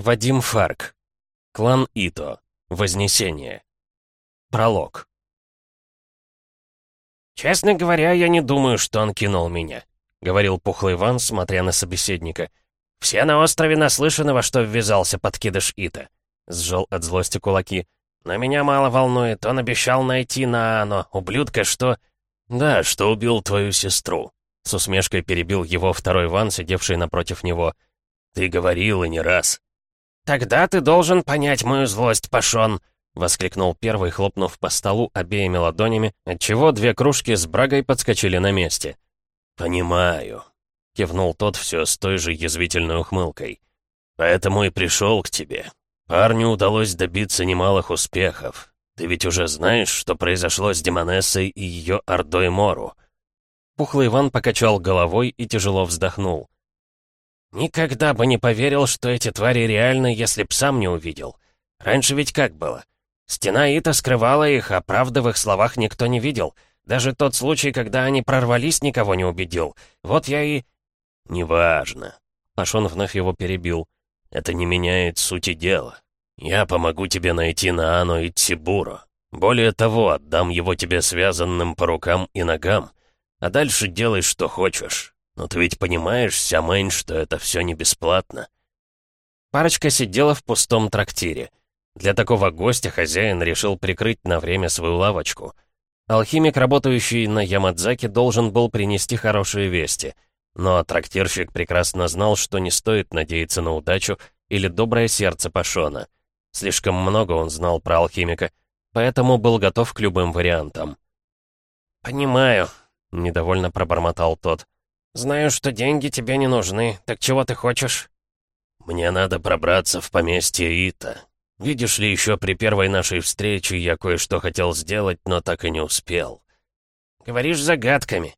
Вадим Фарк. Клан Ито. Вознесение. Пролог. «Честно говоря, я не думаю, что он кинул меня», — говорил пухлый Иван, смотря на собеседника. «Все на острове наслышаны, во что ввязался подкидыш Ита», — сжал от злости кулаки. «Но меня мало волнует, он обещал найти на оно, ублюдка, что...» «Да, что убил твою сестру», — с усмешкой перебил его второй Иван, сидевший напротив него. «Ты говорил и не раз». «Тогда ты должен понять мою злость, Пашон», — воскликнул первый, хлопнув по столу обеими ладонями, отчего две кружки с брагой подскочили на месте. «Понимаю», — кивнул тот все с той же язвительной ухмылкой. «Поэтому и пришел к тебе. Парню удалось добиться немалых успехов. Ты ведь уже знаешь, что произошло с Демонессой и ее Ордой Мору?» Пухлый Иван покачал головой и тяжело вздохнул. «Никогда бы не поверил, что эти твари реальны, если б сам не увидел. Раньше ведь как было? Стена Ита скрывала их, а правды в их словах никто не видел. Даже тот случай, когда они прорвались, никого не убедил. Вот я и...» «Неважно». Пашон вновь его перебил. «Это не меняет сути дела. Я помогу тебе найти Наану и Тибуру. Более того, отдам его тебе связанным по рукам и ногам. А дальше делай, что хочешь. Но ты ведь понимаешь, Сямэнь, что это все не бесплатно». Парочка сидела в пустом трактире. Для такого гостя хозяин решил прикрыть на время свою лавочку. Алхимик, работающий на Ямадзаке, должен был принести хорошие вести. Но трактирщик прекрасно знал, что не стоит надеяться на удачу или доброе сердце Пашона. Слишком много он знал про алхимика, поэтому был готов к любым вариантам. «Понимаю», — недовольно пробормотал тот. «Знаю, что деньги тебе не нужны. Так чего ты хочешь?» «Мне надо пробраться в поместье Ита. Видишь ли, еще при первой нашей встрече я кое-что хотел сделать, но так и не успел. Говоришь загадками.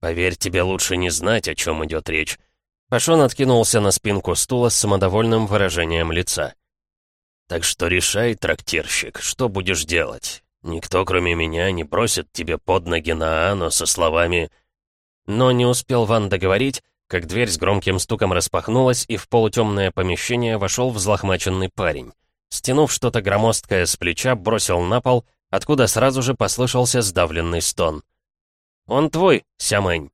Поверь, тебе лучше не знать, о чем идет речь. Пашон откинулся на спинку стула с самодовольным выражением лица. «Так что решай, трактирщик, что будешь делать? Никто, кроме меня, не бросит тебе под ноги на Ану со словами Но не успел Ван договорить, как дверь с громким стуком распахнулась, и в полутемное помещение вошел взлохмаченный парень. Стянув что-то громоздкое с плеча, бросил на пол, откуда сразу же послышался сдавленный стон. «Он твой, Сямэнь»,